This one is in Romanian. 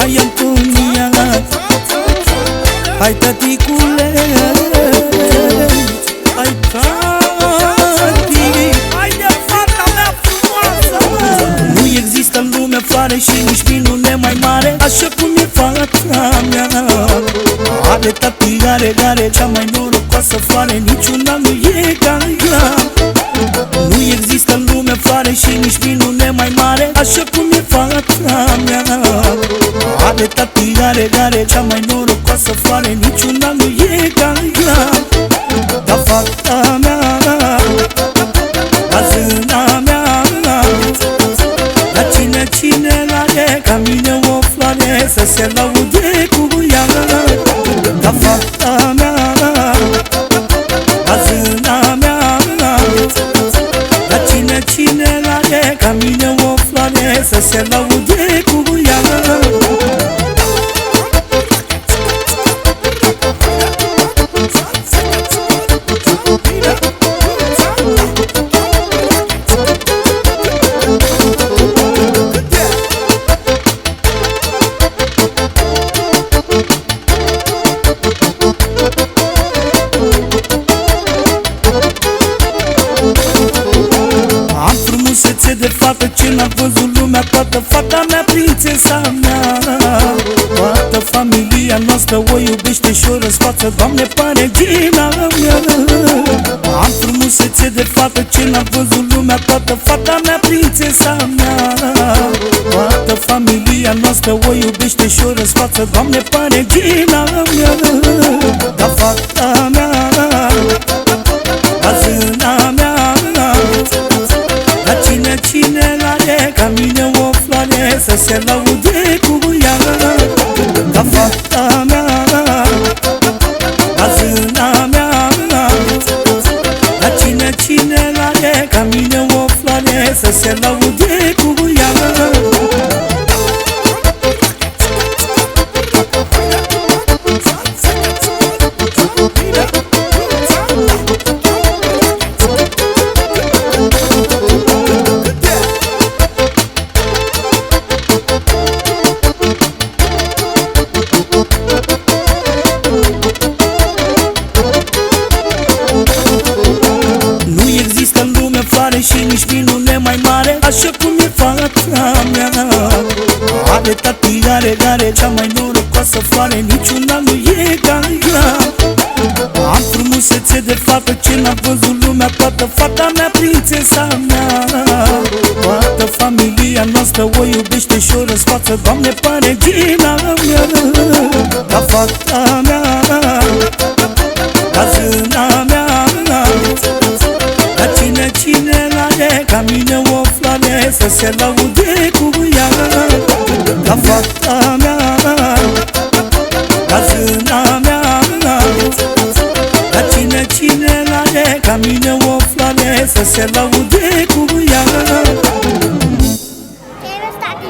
Hai Antonia Hai tăticule. Hai tati. Hai de fata mea frumoasă Nu există în lume floare și nici minune mai mare Așa cum e fata mea. Are tati, are, are cea mai norocoasă floare Niciuna nu e ca ea. Nu există în lume floare și nici minune mai mare Așa cum e fata mea Are tati, are, are cea mai norocoasă floare Niciuna nu e ca ea Dar fata mea La zâna mea Dar cine, cine are ca mine o floare Să se laude cu ea. Dar fata mea La zâna mea Dar cine, cine are ca mine o floare Să se laude cu ea frumusețe de fată ce n-a văzut lumea Toată fata mea, prințesa mea. Toată familia noastră o iubește și o răsfață Doamne, pare gina mea. Am frumusețe de fată ce n-a văzut lumea Toată fata mea, prințesa mea. Toată familia noastră o iubește și o răsfață Doamne, pare gina mea. Da, fata mea Să se laude cu ea. Ca fata mea La zâna mea. Dar cine, cine are ca mine o floare Să se laude cu în lume floare și nici minune mai mare. Așa cum e fata mea. Are tati, are, are cea mai norocoasă floare Niciuna nu e ca ea Am frumusețe de fată ce n-a văzut lumea Toată fata mea, prințesa mea. Toată familia noastră o iubește și o răsfață Doamne, pare gina mea. Ca fata mea Să se laude cu ea Ca fata mea La zâna mea Dar cine, cine are ca mine o floare Să se laude cu ea Quero estar aqui.